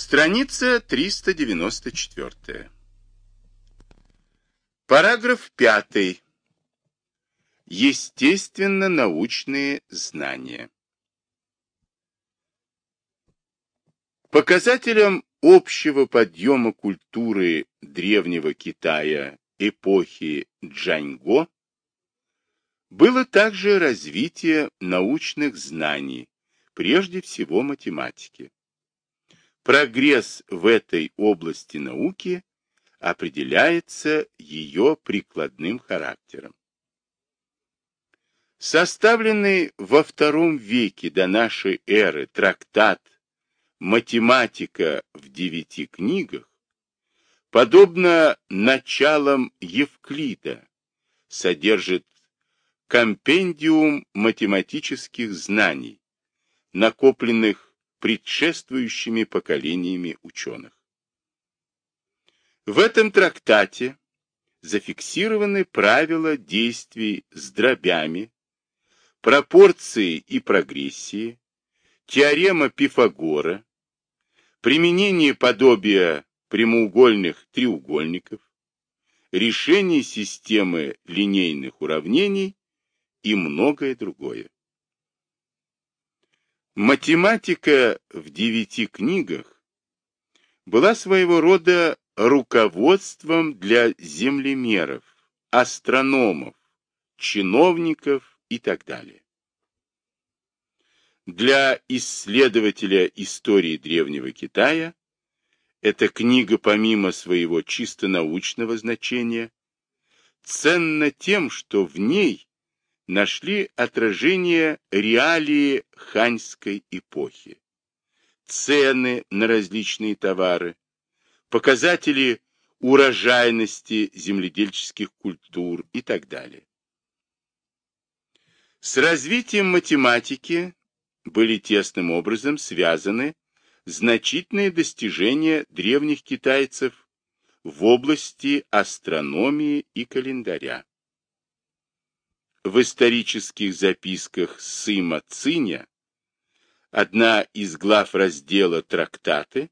Страница 394. Параграф 5. Естественно-научные знания. Показателем общего подъема культуры древнего Китая эпохи Джаньго было также развитие научных знаний, прежде всего математики. Прогресс в этой области науки определяется ее прикладным характером. Составленный во втором веке до нашей эры трактат «Математика в девяти книгах» подобно началам Евклида, содержит компендиум математических знаний, накопленных предшествующими поколениями ученых. В этом трактате зафиксированы правила действий с дробями, пропорции и прогрессии, теорема Пифагора, применение подобия прямоугольных треугольников, решение системы линейных уравнений и многое другое. Математика в девяти книгах была своего рода руководством для землемеров, астрономов, чиновников и так далее. Для исследователя истории Древнего Китая эта книга, помимо своего чисто научного значения, ценна тем, что в ней нашли отражение реалии ханьской эпохи, цены на различные товары, показатели урожайности земледельческих культур и так далее. С развитием математики были тесным образом связаны значительные достижения древних китайцев в области астрономии и календаря. В исторических записках Сыма Циня одна из глав раздела «Трактаты»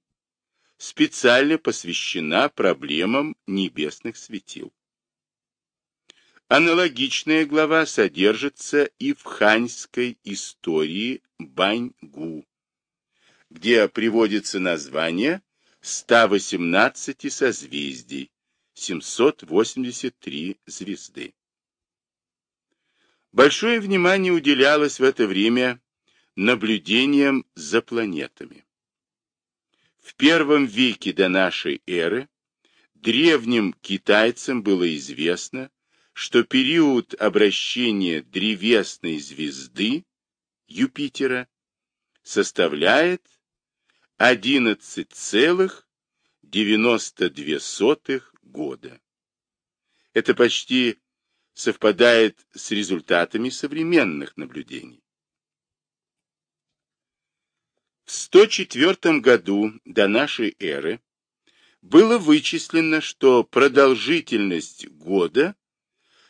специально посвящена проблемам небесных светил. Аналогичная глава содержится и в ханьской истории Баньгу где приводится название 118 созвездий, 783 звезды. Большое внимание уделялось в это время наблюдениям за планетами. В первом веке до нашей эры древним китайцам было известно, что период обращения древесной звезды Юпитера составляет 11,92 года. Это почти совпадает с результатами современных наблюдений. В 104 году до нашей эры было вычислено, что продолжительность года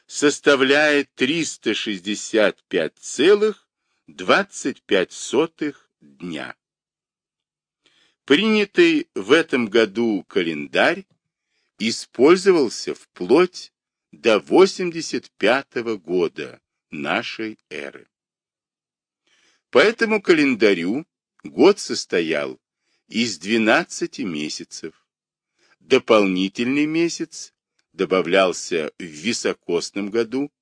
составляет 365,25 дня. Принятый в этом году календарь использовался вплоть до 85 -го года нашей эры. По этому календарю год состоял из 12 месяцев. Дополнительный месяц добавлялся в високосном году,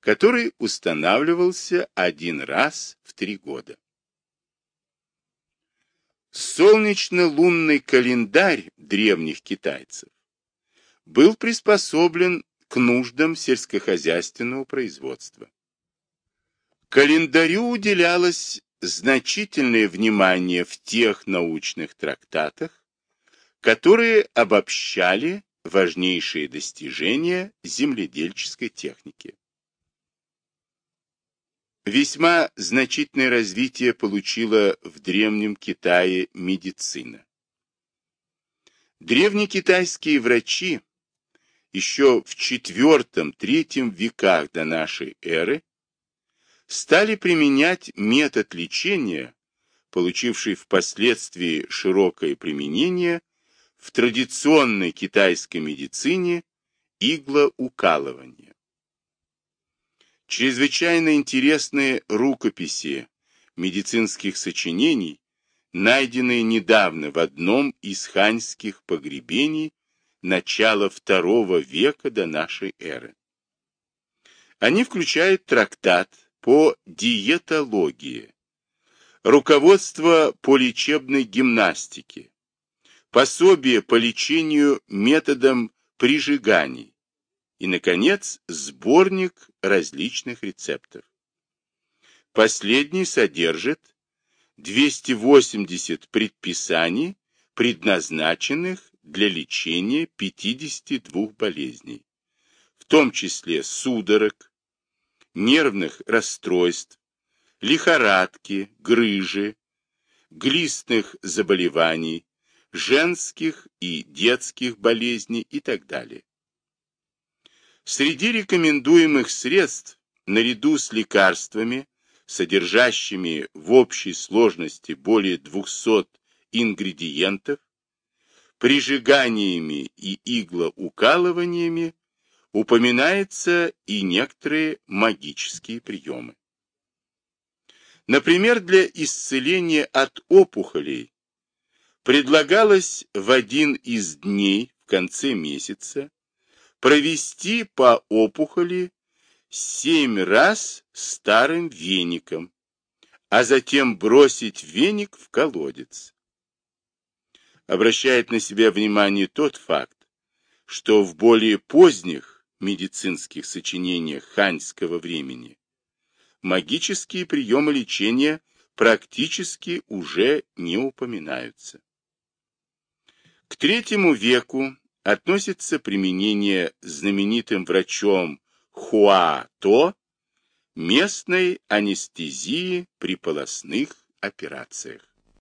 который устанавливался один раз в три года. Солнечно-лунный календарь древних китайцев был приспособлен к нуждам сельскохозяйственного производства. Календарю уделялось значительное внимание в тех научных трактатах, которые обобщали важнейшие достижения земледельческой техники. Весьма значительное развитие получила в Древнем Китае медицина. Древнекитайские врачи еще в IV-III веках до нашей эры стали применять метод лечения, получивший впоследствии широкое применение в традиционной китайской медицине иглоукалывание. Чрезвычайно интересные рукописи медицинских сочинений, найденные недавно в одном из ханьских погребений начала II века до нашей эры. Они включают трактат по диетологии, руководство по лечебной гимнастике, пособие по лечению методом прижиганий и, наконец, сборник различных рецептов. Последний содержит 280 предписаний, предназначенных для лечения 52 болезней, в том числе судорог, нервных расстройств, лихорадки, грыжи, глистных заболеваний, женских и детских болезней и так далее. Среди рекомендуемых средств, наряду с лекарствами, содержащими в общей сложности более 200 ингредиентов, прижиганиями и иглоукалываниями упоминаются и некоторые магические приемы. Например, для исцеления от опухолей предлагалось в один из дней в конце месяца провести по опухоли семь раз старым веником, а затем бросить веник в колодец. Обращает на себя внимание тот факт, что в более поздних медицинских сочинениях ханьского времени магические приемы лечения практически уже не упоминаются. К третьему веку относится применение знаменитым врачом Хуа-То местной анестезии при полостных операциях.